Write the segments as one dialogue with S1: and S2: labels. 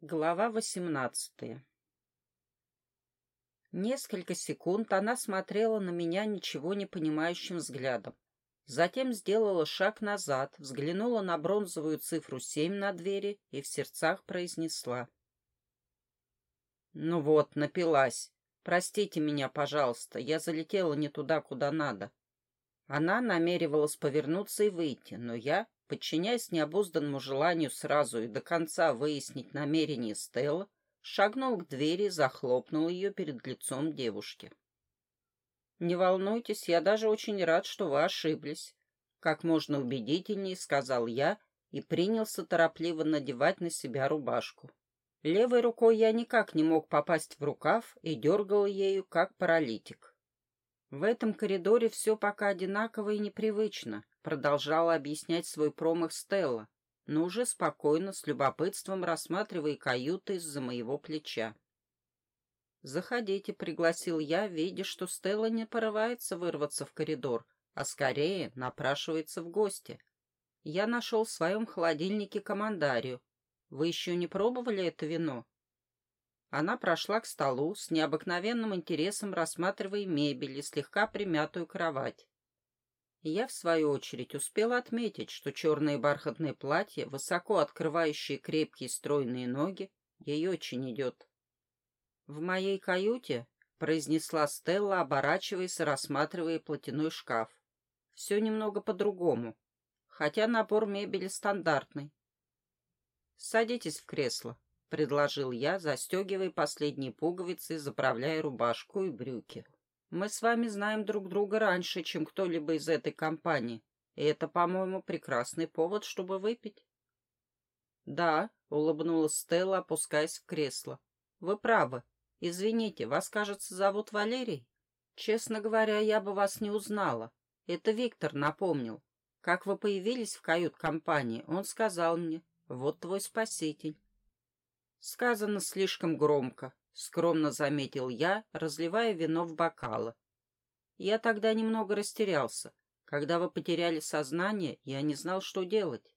S1: Глава восемнадцатая Несколько секунд она смотрела на меня ничего не понимающим взглядом. Затем сделала шаг назад, взглянула на бронзовую цифру семь на двери и в сердцах произнесла. «Ну вот, напилась. Простите меня, пожалуйста, я залетела не туда, куда надо». Она намеревалась повернуться и выйти, но я, подчиняясь необузданному желанию сразу и до конца выяснить намерение Стелла, шагнул к двери и захлопнул ее перед лицом девушки. «Не волнуйтесь, я даже очень рад, что вы ошиблись», — как можно убедительнее сказал я и принялся торопливо надевать на себя рубашку. Левой рукой я никак не мог попасть в рукав и дергал ею, как паралитик. В этом коридоре все пока одинаково и непривычно, продолжала объяснять свой промах Стелла, но уже спокойно, с любопытством рассматривая каюты из-за моего плеча. «Заходите», — пригласил я, видя, что Стелла не порывается вырваться в коридор, а скорее напрашивается в гости. Я нашел в своем холодильнике командарию. Вы еще не пробовали это вино? Она прошла к столу с необыкновенным интересом, рассматривая мебель и слегка примятую кровать. Я, в свою очередь, успела отметить, что черное бархатное платье, высоко открывающее крепкие стройные ноги, ей очень идет. «В моей каюте», — произнесла Стелла, оборачиваясь и рассматривая платяной шкаф. «Все немного по-другому, хотя набор мебели стандартный». «Садитесь в кресло», — предложил я, застегивая последние пуговицы заправляя рубашку и брюки. Мы с вами знаем друг друга раньше, чем кто-либо из этой компании, и это, по-моему, прекрасный повод, чтобы выпить. Да, улыбнулась Стелла, опускаясь в кресло. Вы правы. Извините, вас, кажется, зовут Валерий? Честно говоря, я бы вас не узнала. Это Виктор напомнил. Как вы появились в кают-компании, он сказал мне, вот твой спаситель. Сказано слишком громко, скромно заметил я, разливая вино в бокалы. Я тогда немного растерялся. Когда вы потеряли сознание, я не знал, что делать.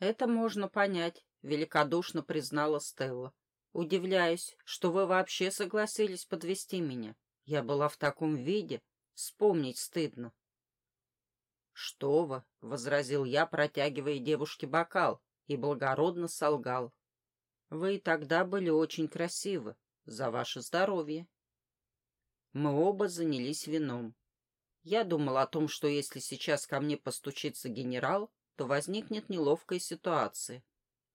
S1: Это можно понять, великодушно признала Стелла. Удивляюсь, что вы вообще согласились подвести меня. Я была в таком виде, вспомнить стыдно. «Что вы?» — возразил я, протягивая девушке бокал, и благородно солгал. Вы и тогда были очень красивы. За ваше здоровье. Мы оба занялись вином. Я думал о том, что если сейчас ко мне постучится генерал, то возникнет неловкая ситуация.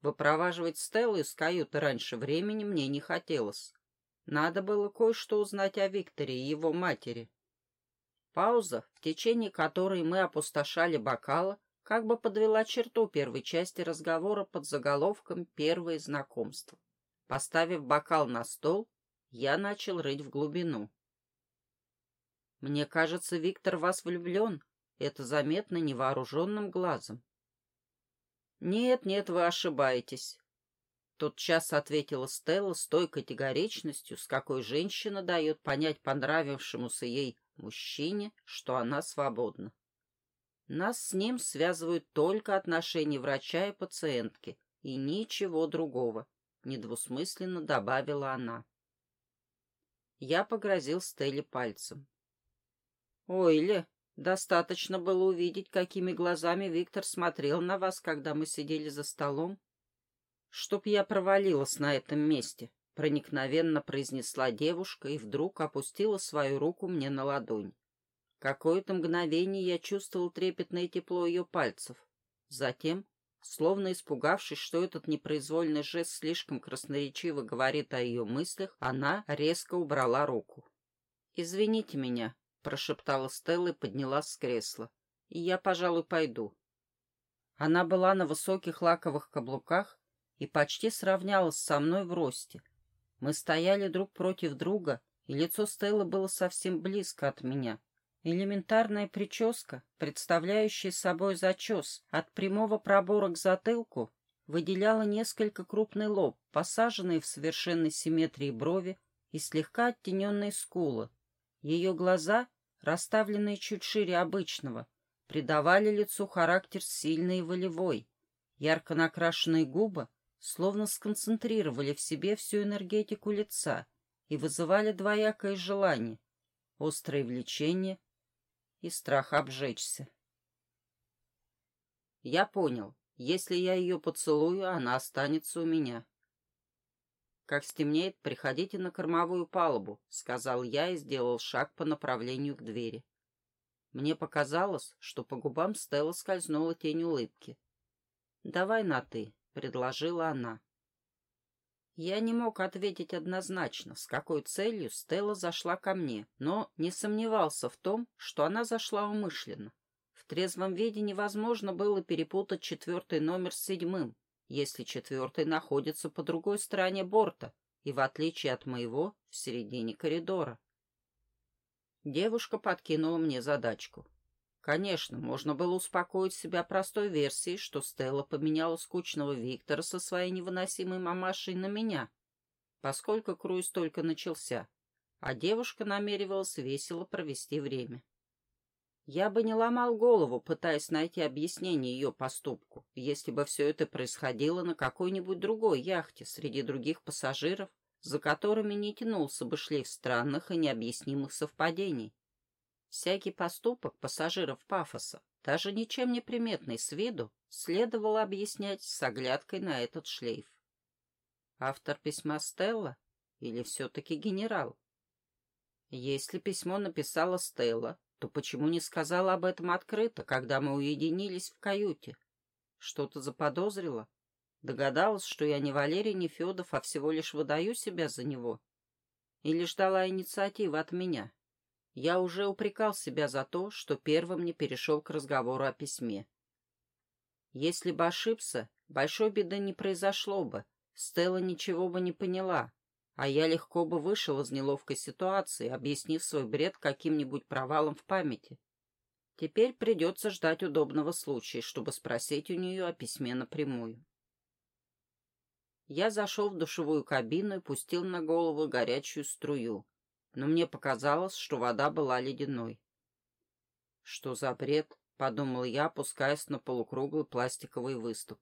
S1: Выпроваживать Стеллу из каюты раньше времени мне не хотелось. Надо было кое-что узнать о Викторе и его матери. Пауза, в течение которой мы опустошали бокалы, как бы подвела черту первой части разговора под заголовком «Первое знакомство». Поставив бокал на стол, я начал рыть в глубину. «Мне кажется, Виктор вас влюблен. Это заметно невооруженным глазом». «Нет, нет, вы ошибаетесь», — тотчас ответила Стелла с той категоричностью, с какой женщина дает понять понравившемуся ей мужчине, что она свободна. Нас с ним связывают только отношения врача и пациентки, и ничего другого, — недвусмысленно добавила она. Я погрозил Стелле пальцем. «Ой, Ле, достаточно было увидеть, какими глазами Виктор смотрел на вас, когда мы сидели за столом. Чтоб я провалилась на этом месте», — проникновенно произнесла девушка и вдруг опустила свою руку мне на ладонь. Какое-то мгновение я чувствовал трепетное тепло ее пальцев. Затем, словно испугавшись, что этот непроизвольный жест слишком красноречиво говорит о ее мыслях, она резко убрала руку. «Извините меня», — прошептала Стелла и поднялась с кресла. «И я, пожалуй, пойду». Она была на высоких лаковых каблуках и почти сравнялась со мной в росте. Мы стояли друг против друга, и лицо Стеллы было совсем близко от меня — Элементарная прическа, представляющая собой зачес от прямого пробора к затылку, выделяла несколько крупный лоб, посаженные в совершенной симметрии брови и слегка оттененные скулы. Ее глаза, расставленные чуть шире обычного, придавали лицу характер сильный и волевой. Ярко накрашенные губы словно сконцентрировали в себе всю энергетику лица и вызывали двоякое желание, острое влечение и страх обжечься. Я понял, если я ее поцелую, она останется у меня. «Как стемнеет, приходите на кормовую палубу», — сказал я и сделал шаг по направлению к двери. Мне показалось, что по губам Стелла скользнула тень улыбки. «Давай на «ты», — предложила она. Я не мог ответить однозначно, с какой целью Стелла зашла ко мне, но не сомневался в том, что она зашла умышленно. В трезвом виде невозможно было перепутать четвертый номер с седьмым, если четвертый находится по другой стороне борта и, в отличие от моего, в середине коридора. Девушка подкинула мне задачку. Конечно, можно было успокоить себя простой версией, что Стелла поменяла скучного Виктора со своей невыносимой мамашей на меня, поскольку круиз только начался, а девушка намеревалась весело провести время. Я бы не ломал голову, пытаясь найти объяснение ее поступку, если бы все это происходило на какой-нибудь другой яхте среди других пассажиров, за которыми не тянулся бы шлейф странных и необъяснимых совпадений. Всякий поступок пассажиров пафоса, даже ничем не приметный с виду, следовало объяснять с оглядкой на этот шлейф. Автор письма Стелла или все-таки генерал? Если письмо написала Стелла, то почему не сказала об этом открыто, когда мы уединились в каюте? Что-то заподозрила? Догадалась, что я не Валерий, не Федов, а всего лишь выдаю себя за него? Или ждала инициативы от меня? Я уже упрекал себя за то, что первым не перешел к разговору о письме. Если бы ошибся, большой беды не произошло бы, Стелла ничего бы не поняла, а я легко бы вышел из неловкой ситуации, объяснив свой бред каким-нибудь провалом в памяти. Теперь придется ждать удобного случая, чтобы спросить у нее о письме напрямую. Я зашел в душевую кабину и пустил на голову горячую струю, но мне показалось, что вода была ледяной. «Что за бред?» — подумал я, опускаясь на полукруглый пластиковый выступ.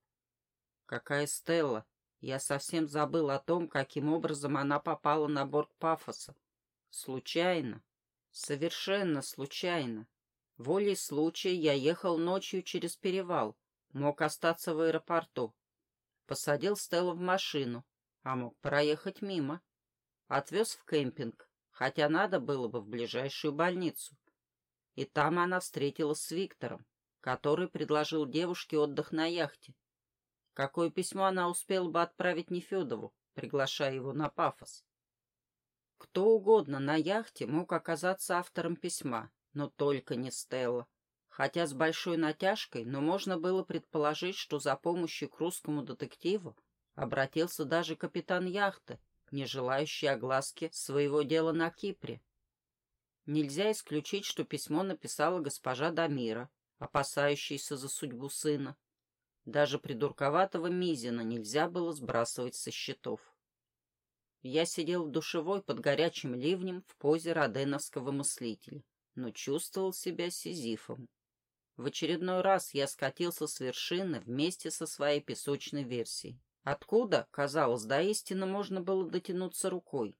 S1: «Какая Стелла? Я совсем забыл о том, каким образом она попала на борт Пафоса. Случайно. Совершенно случайно. Волей случая я ехал ночью через перевал. Мог остаться в аэропорту. Посадил Стеллу в машину, а мог проехать мимо. Отвез в кемпинг, хотя надо было бы в ближайшую больницу. И там она встретилась с Виктором, который предложил девушке отдых на яхте. Какое письмо она успела бы отправить Нефедову, приглашая его на пафос? Кто угодно на яхте мог оказаться автором письма, но только не Стелла. Хотя с большой натяжкой, но можно было предположить, что за помощью к русскому детективу обратился даже капитан яхты, не желающий огласки своего дела на Кипре. Нельзя исключить, что письмо написала госпожа Дамира, опасающаяся за судьбу сына. Даже придурковатого Мизина нельзя было сбрасывать со счетов. Я сидел в душевой под горячим ливнем в позе роденовского мыслителя, но чувствовал себя сизифом. В очередной раз я скатился с вершины вместе со своей песочной версией. Откуда, казалось, до истины можно было дотянуться рукой.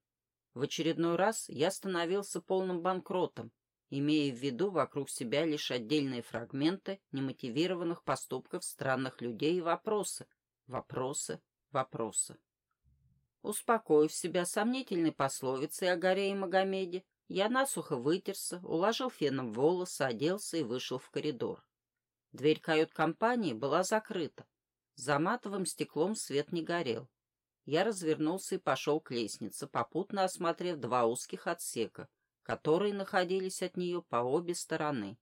S1: В очередной раз я становился полным банкротом, имея в виду вокруг себя лишь отдельные фрагменты немотивированных поступков странных людей и вопросы, вопросы, вопросы. Успокоив себя сомнительной пословицей о горе и Магомеде, я насухо вытерся, уложил феном волосы, оделся и вышел в коридор. Дверь кают-компании была закрыта. За матовым стеклом свет не горел. Я развернулся и пошел к лестнице, попутно осмотрев два узких отсека, которые находились от нее по обе стороны.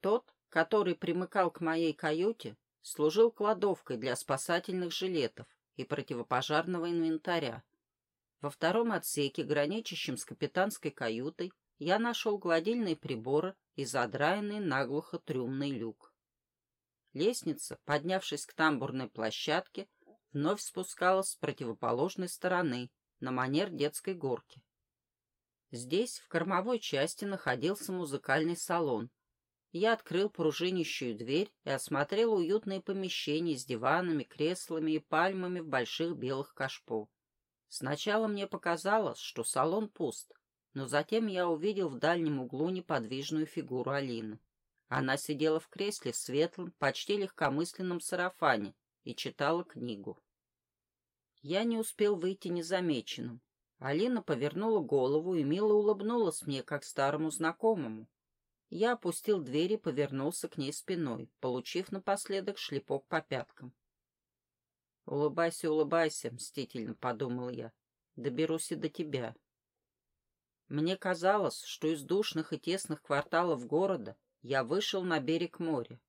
S1: Тот, который примыкал к моей каюте, служил кладовкой для спасательных жилетов и противопожарного инвентаря. Во втором отсеке, граничащем с капитанской каютой, я нашел гладильные приборы и задраенный наглухо трюмный люк. Лестница, поднявшись к тамбурной площадке, вновь спускалась с противоположной стороны, на манер детской горки. Здесь, в кормовой части, находился музыкальный салон. Я открыл пружинищую дверь и осмотрел уютные помещения с диванами, креслами и пальмами в больших белых кашпо. Сначала мне показалось, что салон пуст, но затем я увидел в дальнем углу неподвижную фигуру Алины. Она сидела в кресле в светлом, почти легкомысленном сарафане и читала книгу. Я не успел выйти незамеченным. Алина повернула голову и мило улыбнулась мне, как старому знакомому. Я опустил дверь и повернулся к ней спиной, получив напоследок шлепок по пяткам. «Улыбайся, улыбайся», — мстительно подумал я. «Доберусь и до тебя». Мне казалось, что из душных и тесных кварталов города я вышел на берег моря.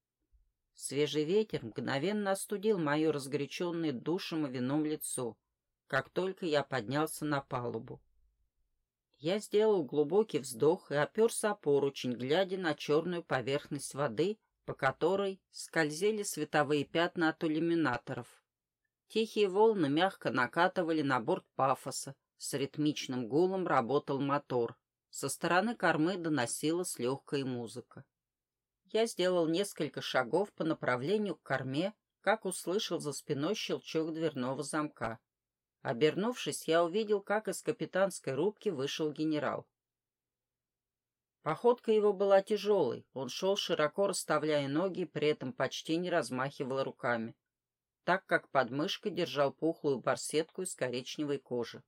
S1: Свежий ветер мгновенно остудил мое разгоряченное душем и вином лицо, как только я поднялся на палубу. Я сделал глубокий вздох и оперся о поручень, глядя на черную поверхность воды, по которой скользили световые пятна от иллюминаторов. Тихие волны мягко накатывали на борт пафоса, с ритмичным гулом работал мотор. Со стороны кормы доносилась легкая музыка. Я сделал несколько шагов по направлению к корме, как услышал за спиной щелчок дверного замка. Обернувшись, я увидел, как из капитанской рубки вышел генерал. Походка его была тяжелой, он шел широко расставляя ноги, при этом почти не размахивал руками, так как под мышкой держал пухлую барсетку из коричневой кожи.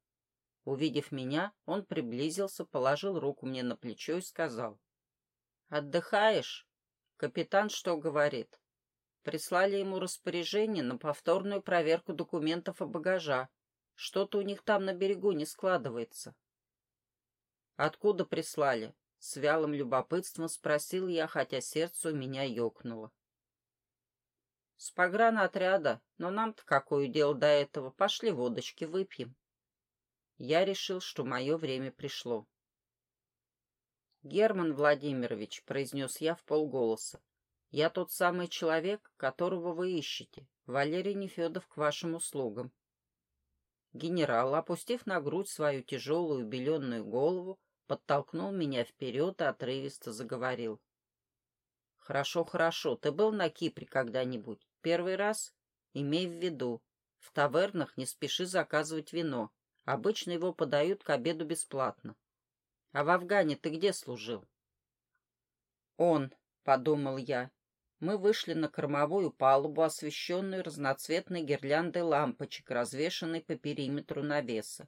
S1: Увидев меня, он приблизился, положил руку мне на плечо и сказал. «Отдыхаешь?» Капитан что говорит? Прислали ему распоряжение на повторную проверку документов и багажа. Что-то у них там на берегу не складывается. Откуда прислали? С вялым любопытством спросил я, хотя сердце у меня ёкнуло. С погранотряда, но нам-то какое дело до этого? Пошли водочки выпьем. Я решил, что мое время пришло. «Герман Владимирович», — произнес я в полголоса, — «я тот самый человек, которого вы ищете. Валерий Нефедов к вашим услугам». Генерал, опустив на грудь свою тяжелую беленную голову, подтолкнул меня вперед и отрывисто заговорил. «Хорошо, хорошо. Ты был на Кипре когда-нибудь? Первый раз? Имей в виду. В тавернах не спеши заказывать вино. Обычно его подают к обеду бесплатно. А в Афгане ты где служил? Он, подумал я. Мы вышли на кормовую палубу, освещенную разноцветной гирляндой лампочек, развешанной по периметру навеса.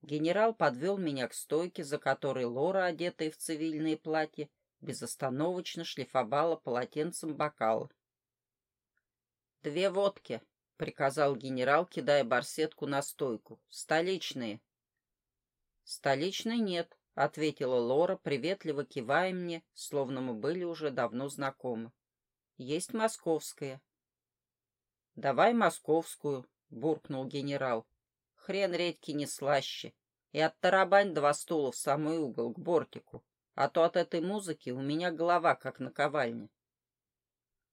S1: Генерал подвел меня к стойке, за которой Лора, одетая в цивильные платья, безостановочно шлифовала полотенцем бокалы. «Две водки», — приказал генерал, кидая барсетку на стойку. «Столичные». «Столичной нет», — ответила Лора, приветливо кивая мне, словно мы были уже давно знакомы. «Есть московская». «Давай московскую», — буркнул генерал. «Хрен редьки не слаще. И оттарабань два стула в самый угол, к бортику. А то от этой музыки у меня голова как наковальня».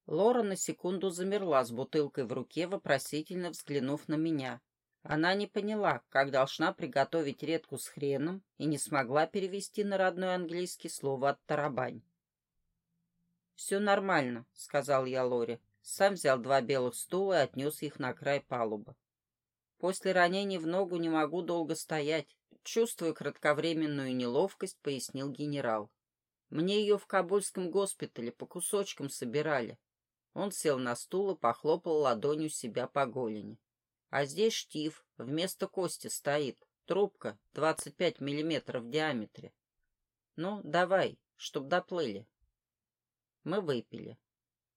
S1: Лора на секунду замерла с бутылкой в руке, вопросительно взглянув на меня. Она не поняла, как должна приготовить редку с хреном и не смогла перевести на родной английский слово «оттарабань». «Все нормально», — сказал я Лоре. Сам взял два белых стула и отнес их на край палубы. «После ранения в ногу не могу долго стоять. Чувствуя кратковременную неловкость, пояснил генерал. Мне ее в Кабульском госпитале по кусочкам собирали. Он сел на стул и похлопал ладонью себя по голени. А здесь штиф, вместо кости стоит. Трубка 25 миллиметров в диаметре. Ну, давай, чтоб доплыли. Мы выпили.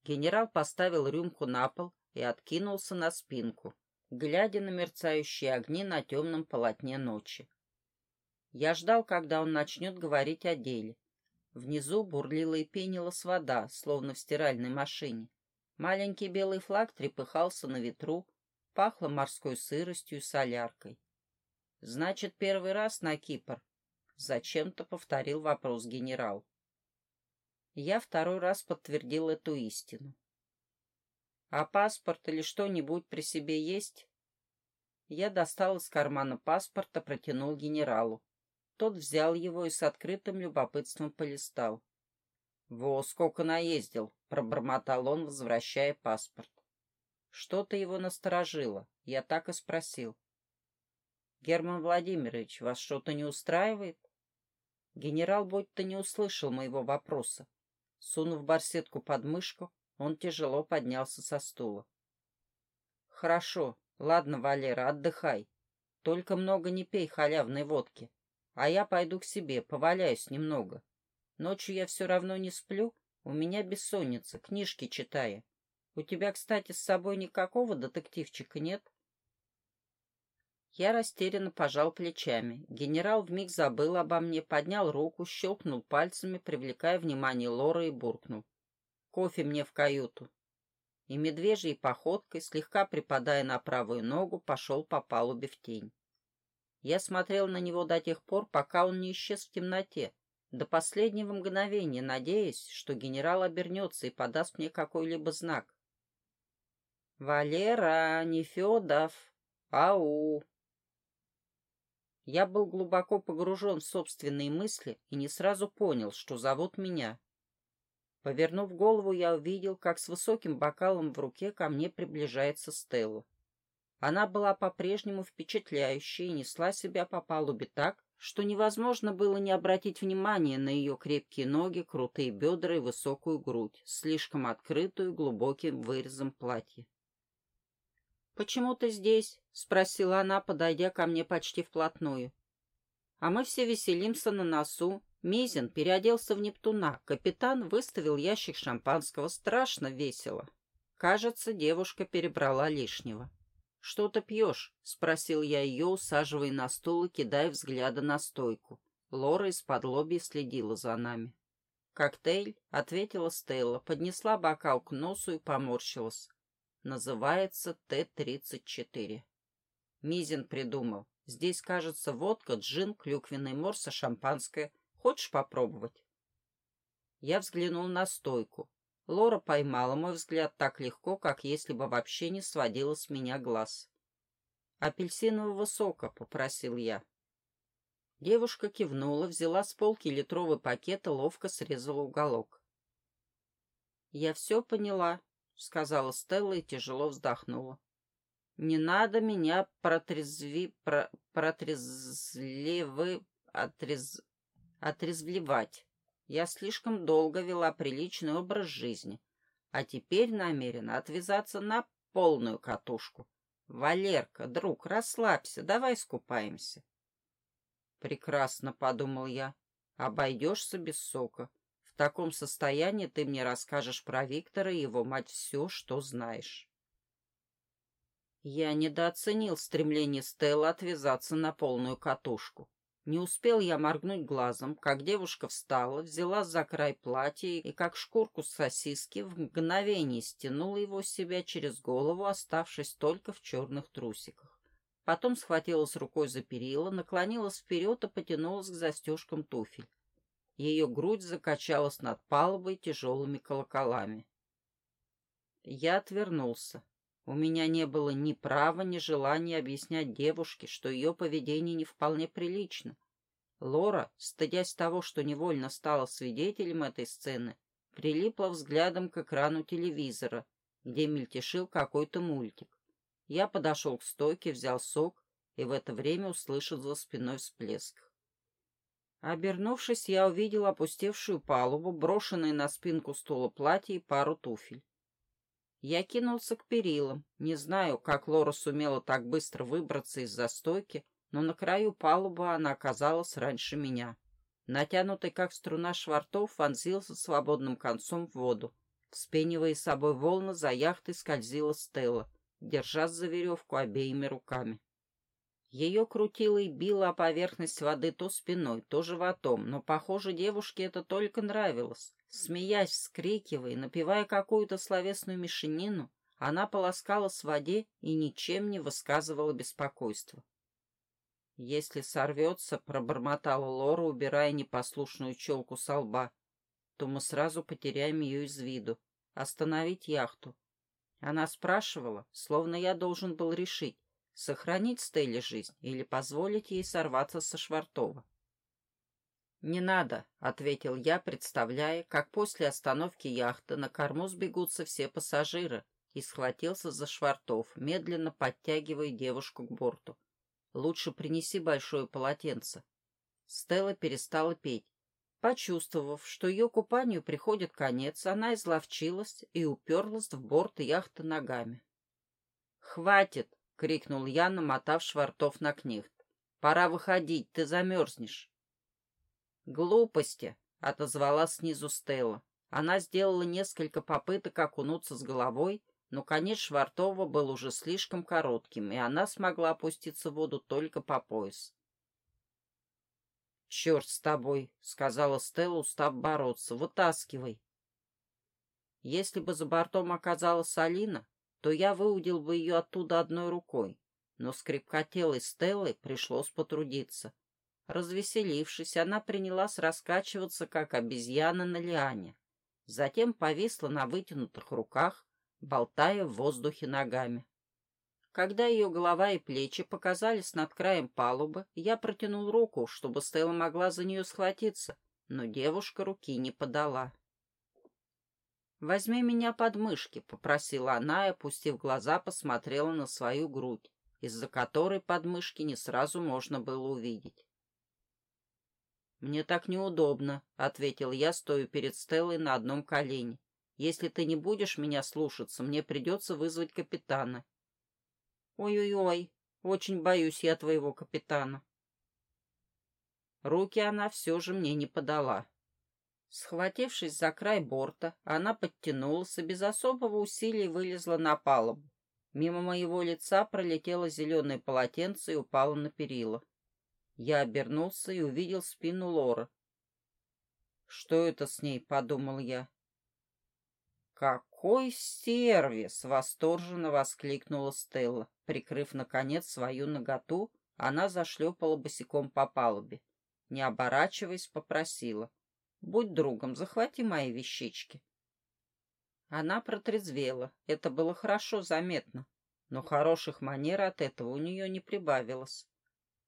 S1: Генерал поставил рюмку на пол и откинулся на спинку, глядя на мерцающие огни на темном полотне ночи. Я ждал, когда он начнет говорить о деле. Внизу бурлила и пенилась вода, словно в стиральной машине. Маленький белый флаг трепыхался на ветру, Пахло морской сыростью и соляркой. «Значит, первый раз на Кипр?» Зачем-то повторил вопрос генерал. Я второй раз подтвердил эту истину. «А паспорт или что-нибудь при себе есть?» Я достал из кармана паспорта, протянул генералу. Тот взял его и с открытым любопытством полистал. «Во, сколько наездил!» — пробормотал он, возвращая паспорт. Что-то его насторожило. Я так и спросил. «Герман Владимирович, вас что-то не устраивает?» Генерал будто не услышал моего вопроса. Сунув барсетку под мышку, он тяжело поднялся со стула. «Хорошо. Ладно, Валера, отдыхай. Только много не пей халявной водки. А я пойду к себе, поваляюсь немного. Ночью я все равно не сплю, у меня бессонница, книжки читаю. У тебя, кстати, с собой никакого детективчика нет?» Я растерянно пожал плечами. Генерал вмиг забыл обо мне, поднял руку, щелкнул пальцами, привлекая внимание Лоры и буркнул. «Кофе мне в каюту». И медвежьей походкой, слегка припадая на правую ногу, пошел по палубе в тень. Я смотрел на него до тех пор, пока он не исчез в темноте, до последнего мгновения, надеясь, что генерал обернется и подаст мне какой-либо знак. «Валера, не Федов! Ау!» Я был глубоко погружен в собственные мысли и не сразу понял, что зовут меня. Повернув голову, я увидел, как с высоким бокалом в руке ко мне приближается Стелла. Она была по-прежнему впечатляющей и несла себя по палубе так, что невозможно было не обратить внимания на ее крепкие ноги, крутые бедра и высокую грудь, слишком открытую глубоким вырезом платья. «Почему ты здесь?» — спросила она, подойдя ко мне почти вплотную. А мы все веселимся на носу. Мизин переоделся в Нептуна. Капитан выставил ящик шампанского. Страшно весело. Кажется, девушка перебрала лишнего. «Что ты пьешь?» — спросил я ее, усаживая на стул и кидая взгляды на стойку. Лора из-под лоби следила за нами. «Коктейль?» — ответила Стелла, поднесла бокал к носу и поморщилась. Называется Т-34. Мизин придумал. Здесь, кажется, водка, джин, клюквенный морс и шампанское. Хочешь попробовать? Я взглянул на стойку. Лора поймала мой взгляд так легко, как если бы вообще не сводила с меня глаз. «Апельсинового сока», — попросил я. Девушка кивнула, взяла с полки литровый пакет и ловко срезала уголок. «Я все поняла», — сказала Стелла и тяжело вздохнула. «Не надо меня протрезви... Про, протрезливы... Отрез... отрезвливать. Я слишком долго вела приличный образ жизни, а теперь намерена отвязаться на полную катушку. Валерка, друг, расслабься, давай скупаемся». «Прекрасно», — подумал я, — «обойдешься без сока» таком состоянии ты мне расскажешь про Виктора и его мать все, что знаешь. Я недооценил стремление Стеллы отвязаться на полную катушку. Не успел я моргнуть глазом, как девушка встала, взяла за край платья и, как шкурку сосиски, в мгновение стянула его с себя через голову, оставшись только в черных трусиках. Потом схватилась рукой за перила, наклонилась вперед и потянулась к застежкам туфель. Ее грудь закачалась над палубой тяжелыми колоколами. Я отвернулся. У меня не было ни права, ни желания объяснять девушке, что ее поведение не вполне прилично. Лора, стыдясь того, что невольно стала свидетелем этой сцены, прилипла взглядом к экрану телевизора, где мельтешил какой-то мультик. Я подошел к стойке, взял сок и в это время услышал за спиной всплеск. Обернувшись, я увидел опустевшую палубу, брошенные на спинку стула платье и пару туфель. Я кинулся к перилам. Не знаю, как Лора сумела так быстро выбраться из застойки, но на краю палубы она оказалась раньше меня. Натянутый, как струна швартов, вонзился свободным концом в воду. Вспенивая собой волны, за яхтой скользила Стелла, держась за веревку обеими руками. Ее крутило и било о поверхность воды то спиной, то животом, но, похоже, девушке это только нравилось. Смеясь, вскрикивая, напевая какую-то словесную мешанину, она полоскалась в воде и ничем не высказывала беспокойства. «Если сорвется», — пробормотала Лора, убирая непослушную челку со лба, то мы сразу потеряем ее из виду. Остановить яхту. Она спрашивала, словно я должен был решить, Сохранить Стелле жизнь или позволить ей сорваться со Швартова? «Не надо», — ответил я, представляя, как после остановки яхты на корму сбегутся все пассажиры, и схватился за швартов, медленно подтягивая девушку к борту. «Лучше принеси большое полотенце». Стелла перестала петь. Почувствовав, что ее купанию приходит конец, она изловчилась и уперлась в борт яхты ногами. «Хватит!» — крикнул я, намотав швартов на кнехт. «Пора выходить, ты замерзнешь». «Глупости!» — отозвала снизу Стелла. Она сделала несколько попыток окунуться с головой, но конец Швартова был уже слишком коротким, и она смогла опуститься в воду только по пояс. «Черт с тобой!» — сказала Стелла, устав бороться. «Вытаскивай!» Если бы за бортом оказалась Алина, то я выудил бы ее оттуда одной рукой, но с крепкотелой Стеллой пришлось потрудиться. Развеселившись, она принялась раскачиваться, как обезьяна на лиане. Затем повисла на вытянутых руках, болтая в воздухе ногами. Когда ее голова и плечи показались над краем палубы, я протянул руку, чтобы Стелла могла за нее схватиться, но девушка руки не подала. «Возьми меня под мышки», — попросила она и, опустив глаза, посмотрела на свою грудь, из-за которой подмышки не сразу можно было увидеть. «Мне так неудобно», — ответил я, стоя перед Стеллой на одном колене. «Если ты не будешь меня слушаться, мне придется вызвать капитана». «Ой-ой-ой, очень боюсь я твоего капитана». Руки она все же мне не подала. Схватившись за край борта, она подтянулась и без особого усилия вылезла на палубу. Мимо моего лица пролетело зеленое полотенце и упало на перила. Я обернулся и увидел спину Лоры. «Что это с ней?» — подумал я. «Какой сервис!» — восторженно воскликнула Стелла. Прикрыв, наконец, свою ноготу, она зашлепала босиком по палубе. Не оборачиваясь, попросила. Будь другом, захвати мои вещички. Она протрезвела. Это было хорошо заметно. Но хороших манер от этого у нее не прибавилось.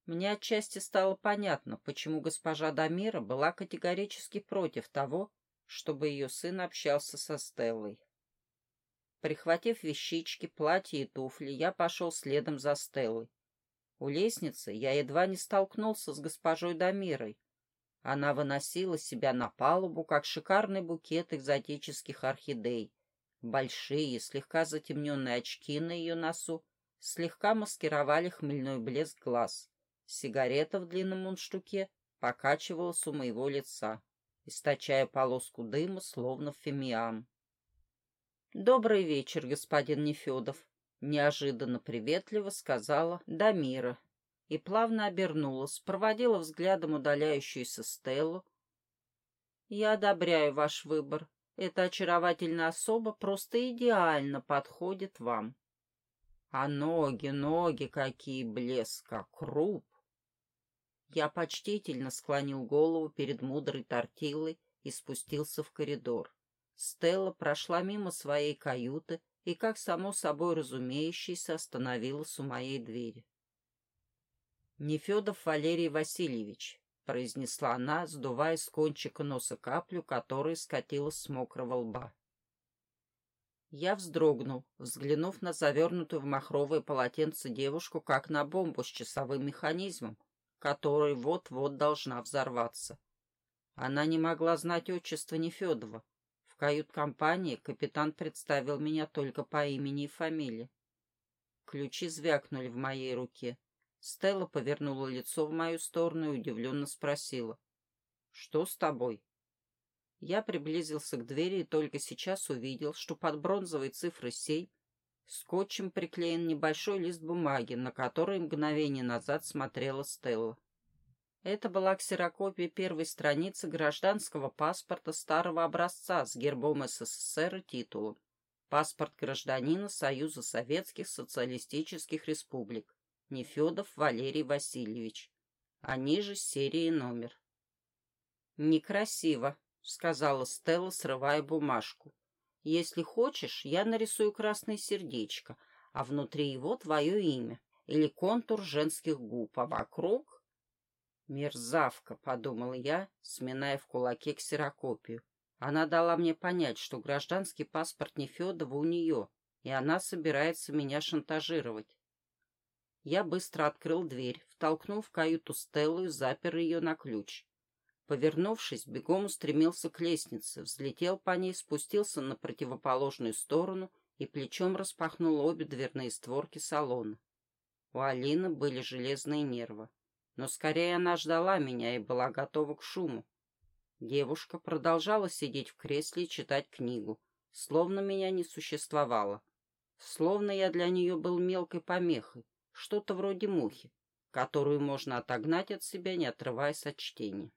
S1: Мне отчасти стало понятно, почему госпожа Дамира была категорически против того, чтобы ее сын общался со Стеллой. Прихватив вещички, платье и туфли, я пошел следом за Стеллой. У лестницы я едва не столкнулся с госпожой Дамирой, она выносила себя на палубу, как шикарный букет экзотических орхидей. Большие, слегка затемненные очки на ее носу слегка маскировали хмельной блеск глаз. Сигарета в длинном мундштуке покачивалась у моего лица, источая полоску дыма, словно фимиам. «Добрый вечер, господин Нефедов», — неожиданно приветливо сказала Дамира, и плавно обернулась, проводила взглядом удаляющуюся Стеллу. «Я одобряю ваш выбор. Эта очаровательная особа просто идеально подходит вам. А ноги, ноги какие блеска, круп!» Я почтительно склонил голову перед мудрой тортилой и спустился в коридор. Стелла прошла мимо своей каюты и, как само собой разумеющейся, остановилась у моей двери. «Нефедов Валерий Васильевич», — произнесла она, сдувая с кончика носа каплю, которая скатилась с мокрого лба. Я вздрогнул, взглянув на завернутую в махровое полотенце девушку, как на бомбу с часовым механизмом, которая вот-вот должна взорваться. Она не могла знать отчество Нефедова. В кают-компании капитан представил меня только по имени и фамилии. Ключи звякнули в моей руке. Стелла повернула лицо в мою сторону и удивленно спросила. «Что с тобой?» Я приблизился к двери и только сейчас увидел, что под бронзовой цифрой семь скотчем приклеен небольшой лист бумаги, на который мгновение назад смотрела Стелла. Это была ксерокопия первой страницы гражданского паспорта старого образца с гербом СССР и титулом. Паспорт гражданина Союза Советских Социалистических Республик. Нефедов Валерий Васильевич, а ниже серии номер. «Некрасиво», — сказала Стелла, срывая бумажку. «Если хочешь, я нарисую красное сердечко, а внутри его твое имя или контур женских губ, а вокруг...» «Мерзавка», — подумал я, сминая в кулаке ксерокопию. Она дала мне понять, что гражданский паспорт Нефедова у нее, и она собирается меня шантажировать. Я быстро открыл дверь, втолкнул в каюту Стеллу и запер ее на ключ. Повернувшись, бегом устремился к лестнице, взлетел по ней, спустился на противоположную сторону и плечом распахнул обе дверные створки салона. У Алины были железные нервы, но скорее она ждала меня и была готова к шуму. Девушка продолжала сидеть в кресле и читать книгу, словно меня не существовало. Словно я для нее был мелкой помехой, что-то вроде мухи, которую можно отогнать от себя, не отрываясь от чтения.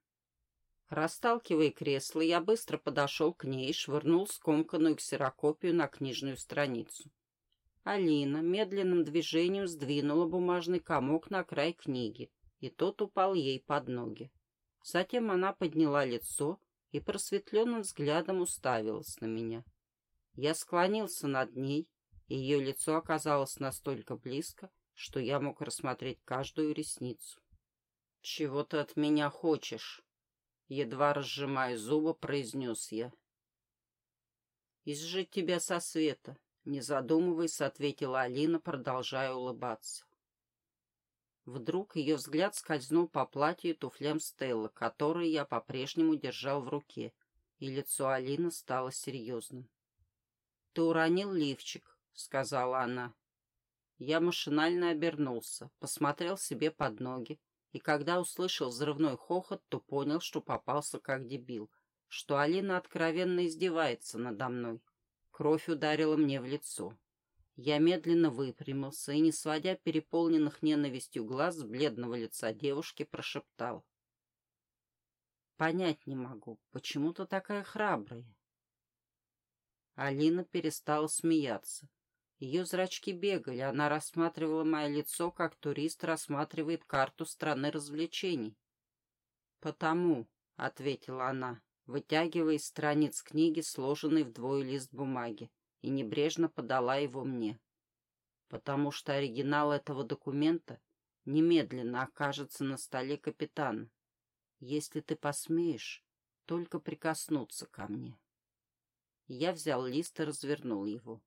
S1: Расталкивая кресло, я быстро подошел к ней и швырнул скомканную ксерокопию на книжную страницу. Алина медленным движением сдвинула бумажный комок на край книги, и тот упал ей под ноги. Затем она подняла лицо и просветленным взглядом уставилась на меня. Я склонился над ней, и ее лицо оказалось настолько близко, что я мог рассмотреть каждую ресницу. «Чего ты от меня хочешь?» Едва разжимая зубы, произнес я. «Изжить тебя со света», — не задумываясь, ответила Алина, продолжая улыбаться. Вдруг ее взгляд скользнул по платью и туфлям Стеллы, которые я по-прежнему держал в руке, и лицо Алины стало серьезным. «Ты уронил лифчик», — сказала она. Я машинально обернулся, посмотрел себе под ноги, и когда услышал взрывной хохот, то понял, что попался как дебил, что Алина откровенно издевается надо мной. Кровь ударила мне в лицо. Я медленно выпрямился и, не сводя переполненных ненавистью глаз с бледного лица девушки, прошептал. «Понять не могу, почему ты такая храбрая?» Алина перестала смеяться. Ее зрачки бегали, она рассматривала мое лицо, как турист рассматривает карту страны развлечений. «Потому», — ответила она, вытягивая из страниц книги сложенный вдвое лист бумаги, и небрежно подала его мне. «Потому что оригинал этого документа немедленно окажется на столе капитана, если ты посмеешь только прикоснуться ко мне». Я взял лист и развернул его.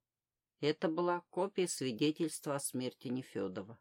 S1: Это была копия свидетельства о смерти Нефедова.